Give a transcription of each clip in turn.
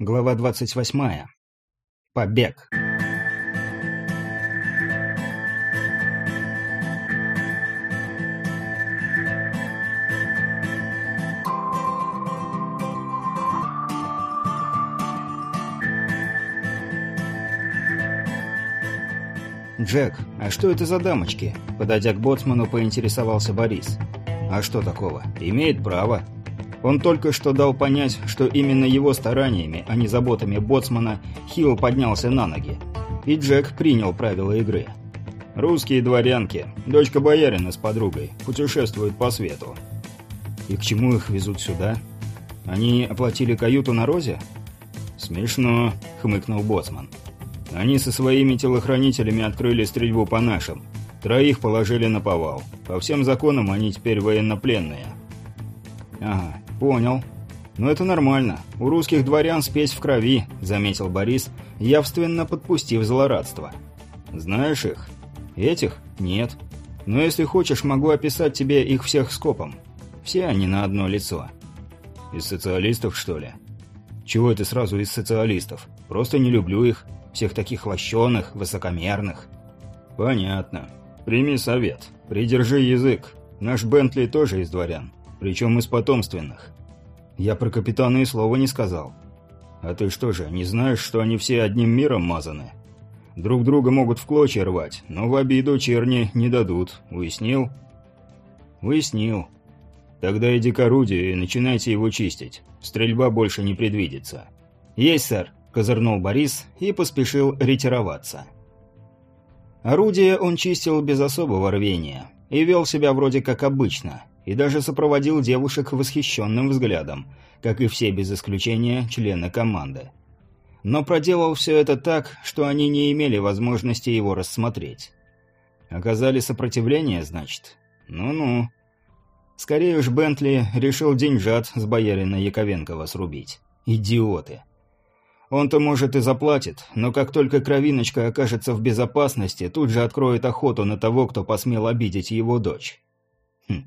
Глава 28. Побег. «Джек, а что это за дамочки?» Подойдя к боцману, поинтересовался Борис. «А что такого? Имеет право». Он только что дал понять, что именно его стараниями, а не заботами боцмана, Хилл поднялся на ноги. И Джек принял правила игры. «Русские дворянки, дочка боярина с подругой, путешествуют по свету». «И к чему их везут сюда? Они оплатили каюту на Розе?» «Смешно», — хмыкнул боцман. «Они со своими телохранителями открыли стрельбу по нашим. Троих положили на повал. По всем законам они теперь военнопленные». «Ага, «Понял. Но это нормально. У русских дворян спесь в крови», — заметил Борис, явственно подпустив злорадство. «Знаешь их? Этих? Нет. Но если хочешь, могу описать тебе их всех скопом. Все они на одно лицо». «Из социалистов, что ли?» «Чего это сразу из социалистов? Просто не люблю их. Всех таких лощеных, высокомерных». «Понятно. Прими совет. Придержи язык. Наш Бентли тоже из дворян причем из потомственных. Я про капитана и слова не сказал. А ты что же, не знаешь, что они все одним миром мазаны? Друг друга могут в клочья рвать, но в обиду черни не дадут. Уяснил? Уяснил. Тогда иди к орудию и начинайте его чистить. Стрельба больше не предвидится. Есть, сэр, козырнул Борис и поспешил ретироваться. Орудие он чистил без особого рвения и вел себя вроде как обычно – и даже сопроводил девушек восхищенным взглядом, как и все без исключения члены команды. Но проделал все это так, что они не имели возможности его рассмотреть. Оказали сопротивление, значит? Ну-ну. Скорее уж Бентли решил деньжат с боярина Яковенкова срубить. Идиоты. Он-то, может, и заплатит, но как только кровиночка окажется в безопасности, тут же откроет охоту на того, кто посмел обидеть его дочь. Хм.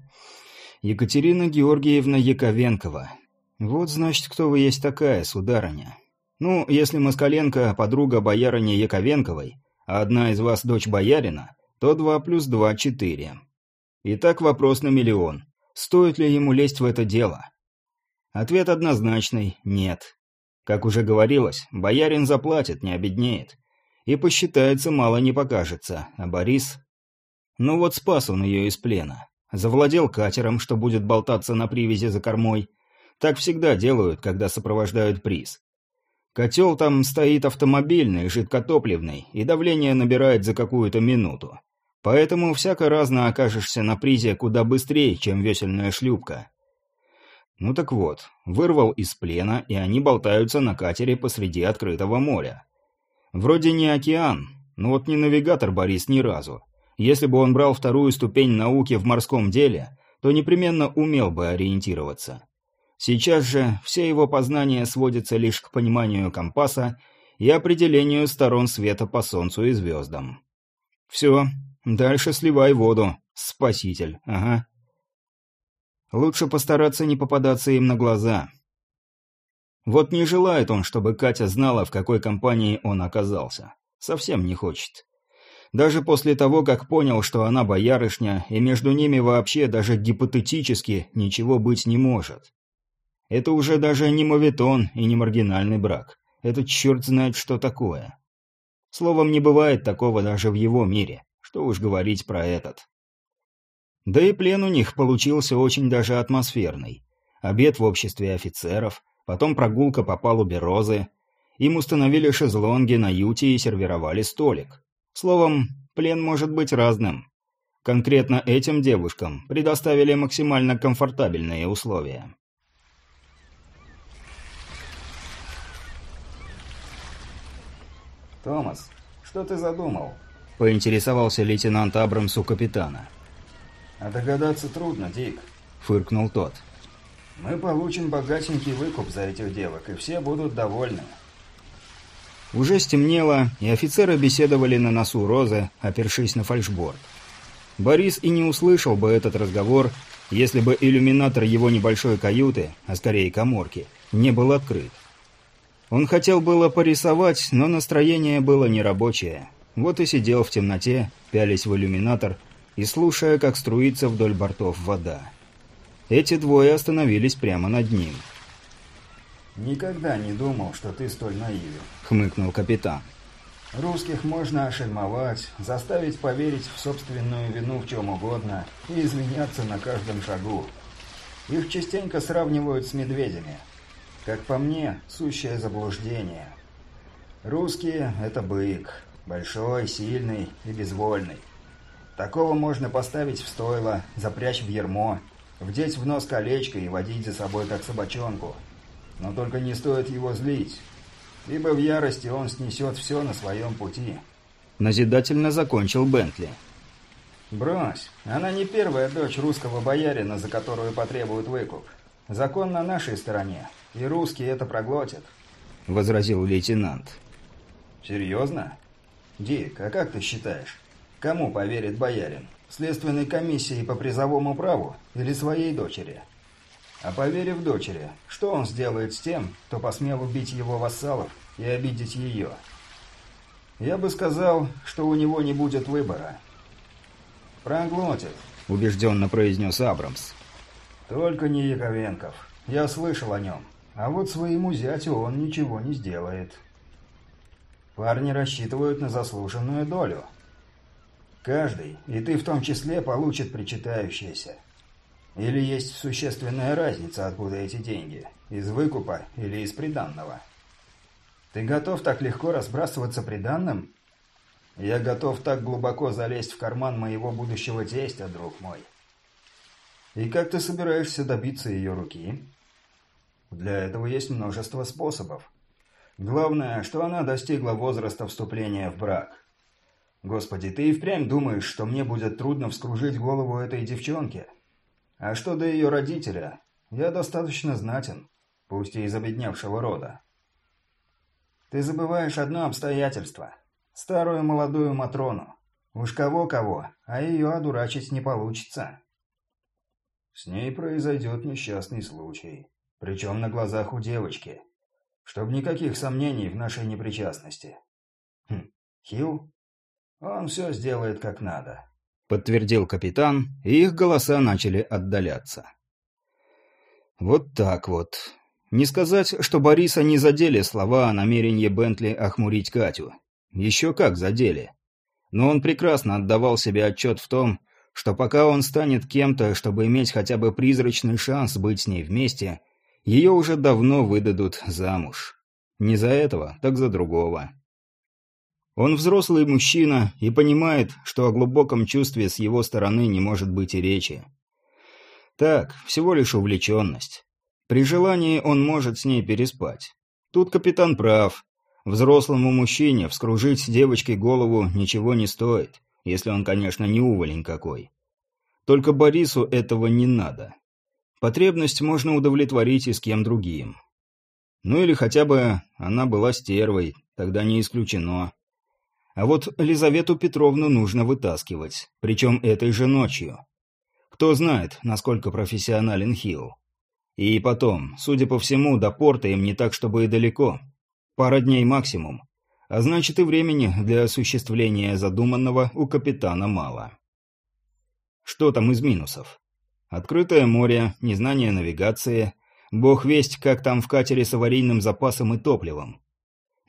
Екатерина Георгиевна Яковенкова. Вот, значит, кто вы есть такая, сударыня. Ну, если Москаленко – подруга боярыни Яковенковой, а одна из вас дочь боярина, то два плюс два – четыре. Итак, вопрос на миллион. Стоит ли ему лезть в это дело? Ответ однозначный – нет. Как уже говорилось, боярин заплатит, не обеднеет. И посчитается, мало не покажется, а Борис... Ну вот спас он ее из плена. Завладел катером, что будет болтаться на привязи за кормой. Так всегда делают, когда сопровождают приз. Котел там стоит автомобильный, жидкотопливный, и давление набирает за какую-то минуту. Поэтому всяко разно окажешься на призе куда быстрее, чем весельная шлюпка. Ну так вот, вырвал из плена, и они болтаются на катере посреди открытого моря. Вроде не океан, но вот не навигатор Борис ни разу. Если бы он брал вторую ступень науки в морском деле, то непременно умел бы ориентироваться. Сейчас же все его познания сводятся лишь к пониманию компаса и определению сторон света по Солнцу и звездам. Все, дальше сливай воду, спаситель, ага. Лучше постараться не попадаться им на глаза. Вот не желает он, чтобы Катя знала, в какой компании он оказался. Совсем не хочет. Даже после того, как понял, что она боярышня, и между ними вообще даже гипотетически ничего быть не может. Это уже даже не моветон и не маргинальный брак. Это черт знает, что такое. Словом, не бывает такого даже в его мире. Что уж говорить про этот. Да и плен у них получился очень даже атмосферный. Обед в обществе офицеров, потом прогулка по палубе Розы. Им установили шезлонги на юте и сервировали столик. Словом, плен может быть разным. Конкретно этим девушкам предоставили максимально комфортабельные условия. «Томас, что ты задумал?» – поинтересовался лейтенант Абрамс у капитана. «А догадаться трудно, Дик», – фыркнул тот. «Мы получим богатенький выкуп за этих девок, и все будут довольны. Уже стемнело, и офицеры беседовали на носу Розы, опершись на фальшборд. Борис и не услышал бы этот разговор, если бы иллюминатор его небольшой каюты, а скорее коморки, не был открыт. Он хотел было порисовать, но настроение было нерабочее. Вот и сидел в темноте, пялясь в иллюминатор и слушая, как струится вдоль бортов вода. Эти двое остановились прямо над ним. «Никогда не думал, что ты столь наивен», — хмыкнул капитан. «Русских можно ошельмовать, заставить поверить в собственную вину в чем угодно и извиняться на каждом шагу. Их частенько сравнивают с медведями. Как по мне, сущее заблуждение. Русские — это бык. Большой, сильный и безвольный. Такого можно поставить в стойло, запрячь в ермо, вдеть в нос колечко и водить за собой как собачонку. Но только не стоит его злить, ибо в ярости он снесет все на своем пути. Назидательно закончил Бентли. «Брось, она не первая дочь русского боярина, за которую потребуют выкуп. Закон на нашей стороне, и русские это проглотят», — возразил лейтенант. «Серьезно? Дик, а как ты считаешь, кому поверит боярин? Следственной комиссии по призовому праву или своей дочери?» А поверив дочери, что он сделает с тем, кто посмел убить его вассалов и обидеть ее? Я бы сказал, что у него не будет выбора. «Проглотит», — убежденно произнес Абрамс. «Только не Яковенков. Я слышал о нем. А вот своему зятю он ничего не сделает. Парни рассчитывают на заслуженную долю. Каждый, и ты в том числе, получит причитающееся. Или есть существенная разница, откуда эти деньги? Из выкупа или из приданного? Ты готов так легко разбрасываться приданным? Я готов так глубоко залезть в карман моего будущего тестя, друг мой. И как ты собираешься добиться ее руки? Для этого есть множество способов. Главное, что она достигла возраста вступления в брак. Господи, ты и впрямь думаешь, что мне будет трудно вскружить голову этой девчонке? А что до ее родителя, я достаточно знатен, пусть и из обедневшего рода. Ты забываешь одно обстоятельство. Старую молодую Матрону. Уж кого-кого, а ее одурачить не получится. С ней произойдет несчастный случай. Причем на глазах у девочки. Чтоб никаких сомнений в нашей непричастности. Хм, Хилл? Он все сделает как надо подтвердил капитан, и их голоса начали отдаляться. Вот так вот. Не сказать, что Бориса не задели слова о намерении Бентли охмурить Катю. Еще как задели. Но он прекрасно отдавал себе отчет в том, что пока он станет кем-то, чтобы иметь хотя бы призрачный шанс быть с ней вместе, ее уже давно выдадут замуж. Не за этого, так за другого. Он взрослый мужчина и понимает, что о глубоком чувстве с его стороны не может быть и речи. Так, всего лишь увлеченность. При желании он может с ней переспать. Тут капитан прав. Взрослому мужчине вскружить девочке голову ничего не стоит, если он, конечно, не уволень какой. Только Борису этого не надо. Потребность можно удовлетворить и с кем другим. Ну или хотя бы она была стервой, тогда не исключено. А вот Лизавету Петровну нужно вытаскивать, причем этой же ночью. Кто знает, насколько профессионален Хилл. И потом, судя по всему, до порта им не так, чтобы и далеко. Пара дней максимум. А значит и времени для осуществления задуманного у капитана мало. Что там из минусов? Открытое море, незнание навигации, бог весть, как там в катере с аварийным запасом и топливом.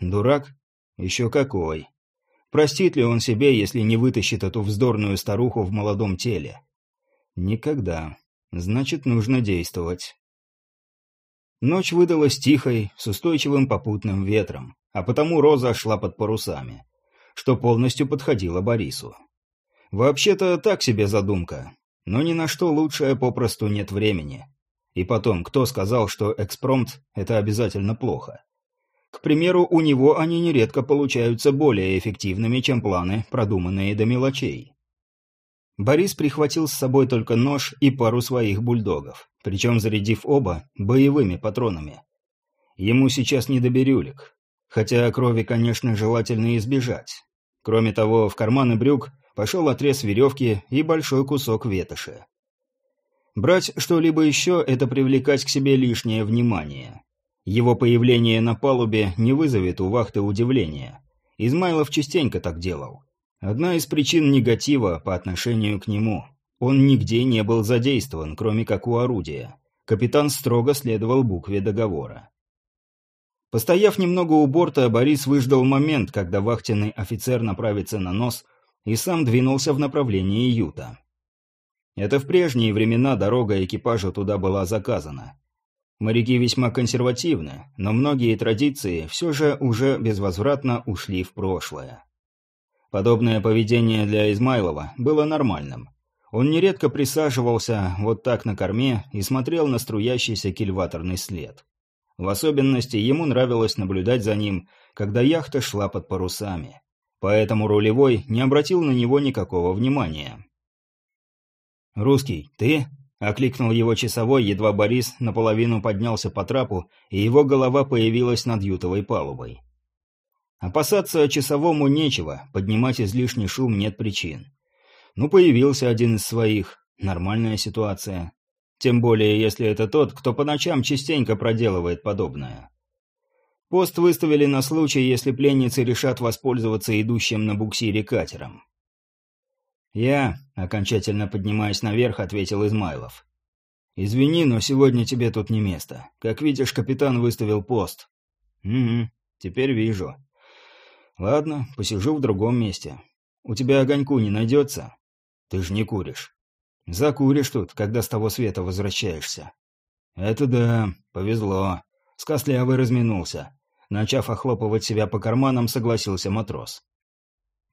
Дурак? Еще какой. Простит ли он себе, если не вытащит эту вздорную старуху в молодом теле? Никогда. Значит, нужно действовать. Ночь выдалась тихой, с устойчивым попутным ветром, а потому Роза шла под парусами, что полностью подходило Борису. Вообще-то так себе задумка, но ни на что лучшее попросту нет времени. И потом, кто сказал, что экспромт – это обязательно плохо? К примеру, у него они нередко получаются более эффективными, чем планы, продуманные до мелочей. Борис прихватил с собой только нож и пару своих бульдогов, причем зарядив оба боевыми патронами. Ему сейчас не до бирюлек, хотя крови, конечно, желательно избежать. Кроме того, в карманы брюк пошел отрез веревки и большой кусок ветоши. Брать что-либо еще – это привлекать к себе лишнее внимание. Его появление на палубе не вызовет у вахты удивления. Измайлов частенько так делал. Одна из причин негатива по отношению к нему. Он нигде не был задействован, кроме как у орудия. Капитан строго следовал букве договора. Постояв немного у борта, Борис выждал момент, когда вахтенный офицер направится на нос, и сам двинулся в направлении Юта. Это в прежние времена дорога экипажу туда была заказана. Моряки весьма консервативны, но многие традиции все же уже безвозвратно ушли в прошлое. Подобное поведение для Измайлова было нормальным. Он нередко присаживался вот так на корме и смотрел на струящийся кильваторный след. В особенности ему нравилось наблюдать за ним, когда яхта шла под парусами. Поэтому рулевой не обратил на него никакого внимания. «Русский, ты?» — окликнул его часовой, едва Борис наполовину поднялся по трапу, и его голова появилась над ютовой палубой. Опасаться часовому нечего, поднимать излишний шум нет причин. Ну, появился один из своих. Нормальная ситуация. Тем более, если это тот, кто по ночам частенько проделывает подобное. Пост выставили на случай, если пленницы решат воспользоваться идущим на буксире катером. «Я», окончательно поднимаясь наверх, ответил Измайлов. «Извини, но сегодня тебе тут не место. Как видишь, капитан выставил пост». «Угу, теперь вижу». «Ладно, посижу в другом месте. У тебя огоньку не найдется?» «Ты ж не куришь». Закуришь тут, когда с того света возвращаешься. Это да, повезло. С костлявой разминулся. Начав охлопывать себя по карманам, согласился матрос.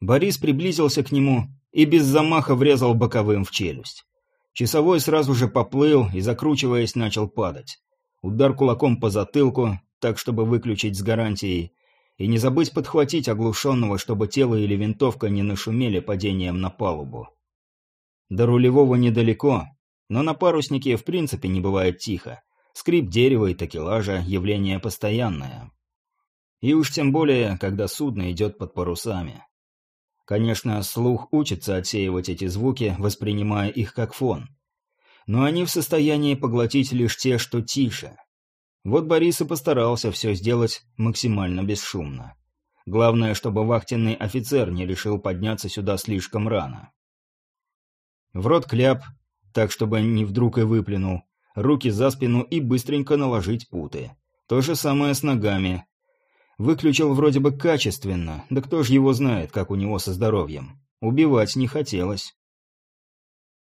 Борис приблизился к нему и без замаха врезал боковым в челюсть. Часовой сразу же поплыл и, закручиваясь, начал падать. Удар кулаком по затылку, так, чтобы выключить с гарантией, и не забыть подхватить оглушенного, чтобы тело или винтовка не нашумели падением на палубу. До рулевого недалеко, но на паруснике в принципе не бывает тихо. Скрип дерева и такелажа – явление постоянное. И уж тем более, когда судно идет под парусами. Конечно, слух учится отсеивать эти звуки, воспринимая их как фон. Но они в состоянии поглотить лишь те, что тише. Вот Борис и постарался все сделать максимально бесшумно. Главное, чтобы вахтенный офицер не решил подняться сюда слишком рано. В рот кляп, так чтобы не вдруг и выплюнул. Руки за спину и быстренько наложить путы. То же самое с ногами. Выключил вроде бы качественно, да кто ж его знает, как у него со здоровьем. Убивать не хотелось.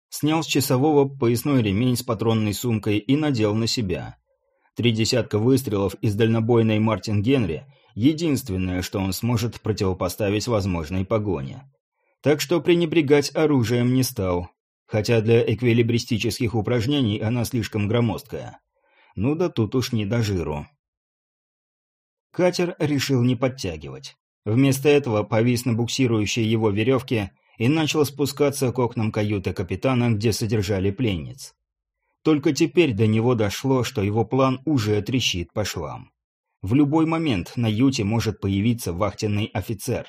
Снял с часового поясной ремень с патронной сумкой и надел на себя. Три десятка выстрелов из дальнобойной Мартин Генри – единственное, что он сможет противопоставить возможной погоне так что пренебрегать оружием не стал, хотя для эквилибристических упражнений она слишком громоздкая. Ну да тут уж не до жиру. Катер решил не подтягивать. Вместо этого повис на буксирующей его веревке и начал спускаться к окнам каюты капитана, где содержали пленниц. Только теперь до него дошло, что его план уже трещит по швам. В любой момент на юте может появиться вахтенный офицер.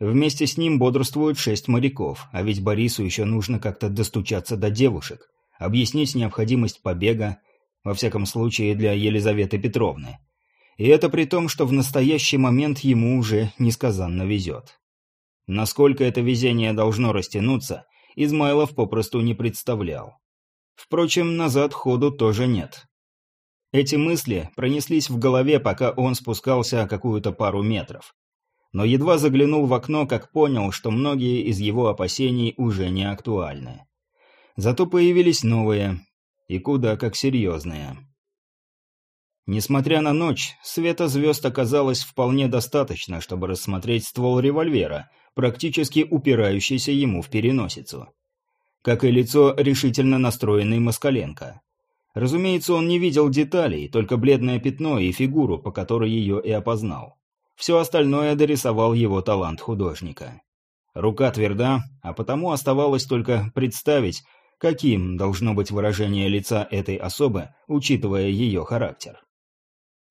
Вместе с ним бодрствуют шесть моряков, а ведь Борису еще нужно как-то достучаться до девушек, объяснить необходимость побега, во всяком случае для Елизаветы Петровны. И это при том, что в настоящий момент ему уже несказанно везет. Насколько это везение должно растянуться, Измайлов попросту не представлял. Впрочем, назад ходу тоже нет. Эти мысли пронеслись в голове, пока он спускался какую-то пару метров но едва заглянул в окно, как понял, что многие из его опасений уже не актуальны. Зато появились новые, и куда как серьезные. Несмотря на ночь, света звезд оказалось вполне достаточно, чтобы рассмотреть ствол револьвера, практически упирающийся ему в переносицу. Как и лицо решительно настроенный Москаленко. Разумеется, он не видел деталей, только бледное пятно и фигуру, по которой ее и опознал. Все остальное дорисовал его талант художника. Рука тверда, а потому оставалось только представить, каким должно быть выражение лица этой особы, учитывая ее характер.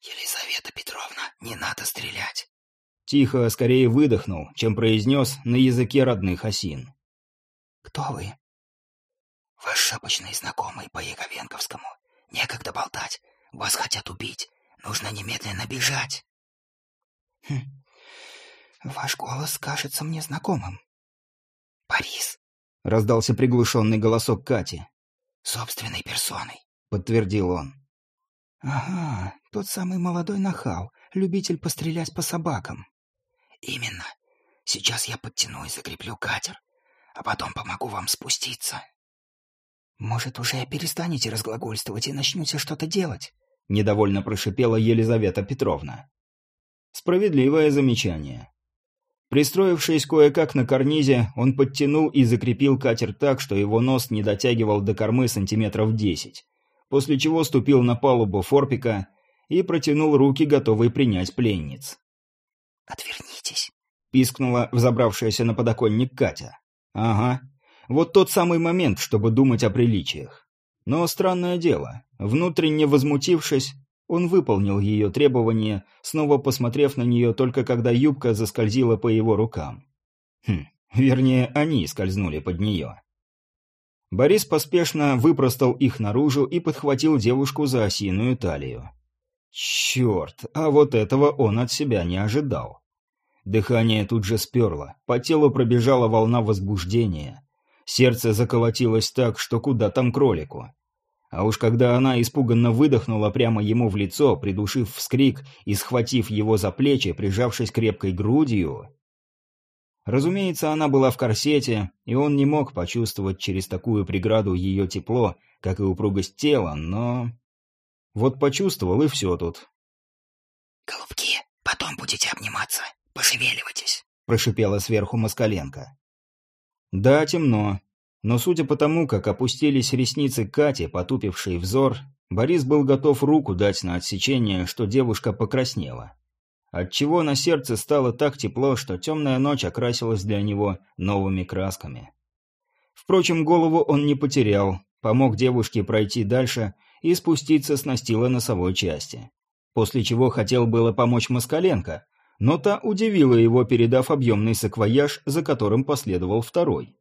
«Елизавета Петровна, не надо стрелять!» Тихо, скорее выдохнул, чем произнес на языке родных осин. «Кто вы?» «Ваш шапочный знакомый по Яковенковскому. Некогда болтать. Вас хотят убить, Нужно немедленно бежать. Хм. Ваш голос кажется мне знакомым. Борис. Раздался приглушенный голосок Кати. Собственной персоной, подтвердил он. Ага, тот самый молодой нахал, любитель пострелять по собакам. Именно. Сейчас я подтяну и закреплю катер, а потом помогу вам спуститься. Может, уже перестанете разглагольствовать и начнете что-то делать? Недовольно прошипела Елизавета Петровна. Справедливое замечание. Пристроившись кое-как на карнизе, он подтянул и закрепил катер так, что его нос не дотягивал до кормы сантиметров десять, после чего ступил на палубу форпика и протянул руки, готовый принять пленниц. «Отвернитесь», — пискнула взобравшаяся на подоконник Катя. «Ага. Вот тот самый момент, чтобы думать о приличиях. Но странное дело, внутренне возмутившись, он выполнил ее требование, снова посмотрев на нее только когда юбка заскользила по его рукам. Хм, вернее, они скользнули под нее. Борис поспешно выпростал их наружу и подхватил девушку за осиную талию. Черт, а вот этого он от себя не ожидал. Дыхание тут же сперло, по телу пробежала волна возбуждения. Сердце заколотилось так, что куда там кролику. А уж когда она испуганно выдохнула прямо ему в лицо, придушив вскрик и схватив его за плечи, прижавшись крепкой грудью... Разумеется, она была в корсете, и он не мог почувствовать через такую преграду ее тепло, как и упругость тела, но... Вот почувствовал, и все тут. «Голубки, потом будете обниматься. Пошевеливайтесь», — прошипела сверху Москаленко. «Да, темно. Но судя по тому, как опустились ресницы Кати, потупивший взор, Борис был готов руку дать на отсечение, что девушка покраснела. Отчего на сердце стало так тепло, что темная ночь окрасилась для него новыми красками. Впрочем, голову он не потерял, помог девушке пройти дальше и спуститься с настила носовой части. После чего хотел было помочь Москаленко, но та удивила его, передав объемный саквояж, за которым последовал второй.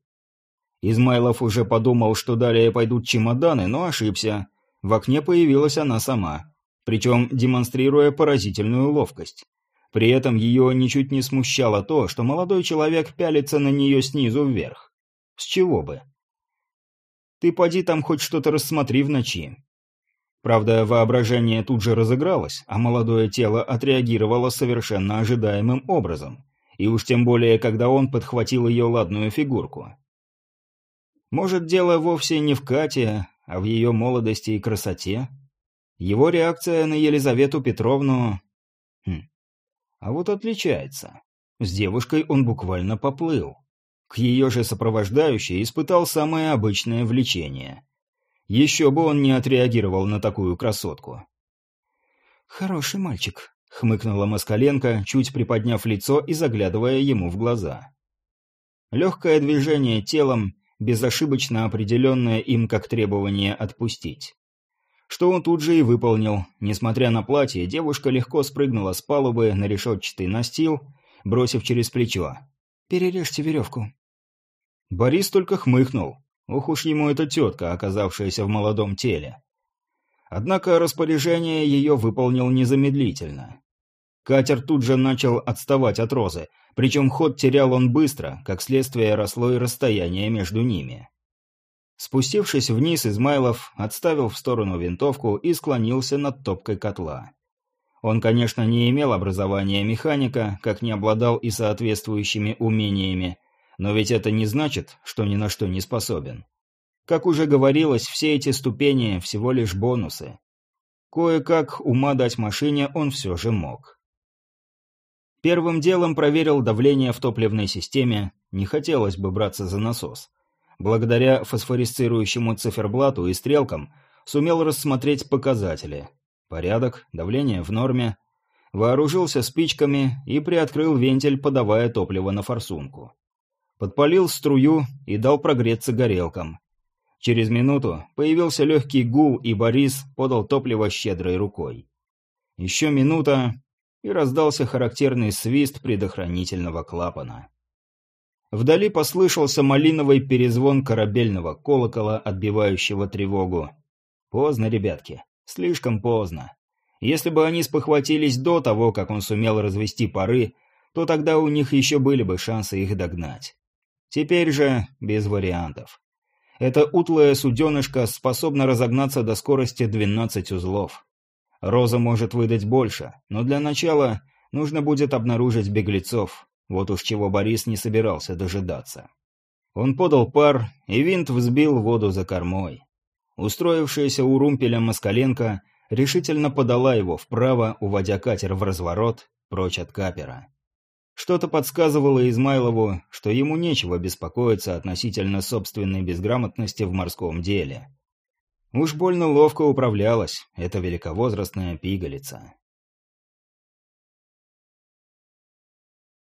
Измайлов уже подумал, что далее пойдут чемоданы, но ошибся. В окне появилась она сама, причем демонстрируя поразительную ловкость. При этом ее ничуть не смущало то, что молодой человек пялится на нее снизу вверх. С чего бы? Ты поди там хоть что-то рассмотри в ночи. Правда, воображение тут же разыгралось, а молодое тело отреагировало совершенно ожидаемым образом. И уж тем более, когда он подхватил ее ладную фигурку. Может, дело вовсе не в Кате, а в ее молодости и красоте? Его реакция на Елизавету Петровну... Хм. А вот отличается. С девушкой он буквально поплыл. К ее же сопровождающей испытал самое обычное влечение. Еще бы он не отреагировал на такую красотку. «Хороший мальчик», — хмыкнула Москаленко, чуть приподняв лицо и заглядывая ему в глаза. Легкое движение телом, безошибочно определенное им как требование отпустить. Что он тут же и выполнил. Несмотря на платье, девушка легко спрыгнула с палубы на решетчатый настил, бросив через плечо. «Перережьте веревку». Борис только хмыкнул. Ох уж ему эта тетка, оказавшаяся в молодом теле. Однако распоряжение ее выполнил незамедлительно. Катер тут же начал отставать от Розы, причем ход терял он быстро, как следствие росло и расстояние между ними. Спустившись вниз, Измайлов отставил в сторону винтовку и склонился над топкой котла. Он, конечно, не имел образования механика, как не обладал и соответствующими умениями, но ведь это не значит, что ни на что не способен. Как уже говорилось, все эти ступени всего лишь бонусы. Кое-как ума дать машине он все же мог. Первым делом проверил давление в топливной системе, не хотелось бы браться за насос. Благодаря фосфорисцирующему циферблату и стрелкам сумел рассмотреть показатели. Порядок, давление в норме. Вооружился спичками и приоткрыл вентиль, подавая топливо на форсунку. Подпалил струю и дал прогреться горелкам. Через минуту появился легкий гул, и Борис подал топливо щедрой рукой. Еще минута, и раздался характерный свист предохранительного клапана. Вдали послышался малиновый перезвон корабельного колокола, отбивающего тревогу. Поздно, ребятки, слишком поздно. Если бы они спохватились до того, как он сумел развести пары, то тогда у них еще были бы шансы их догнать. Теперь же без вариантов. Эта утлая суденышка способна разогнаться до скорости 12 узлов. Роза может выдать больше, но для начала нужно будет обнаружить беглецов, вот уж чего Борис не собирался дожидаться. Он подал пар, и винт взбил воду за кормой. Устроившаяся у румпеля Москаленко решительно подала его вправо, уводя катер в разворот, прочь от капера. Что-то подсказывало Измайлову, что ему нечего беспокоиться относительно собственной безграмотности в морском деле. Уж больно ловко управлялась эта великовозрастная пигалица.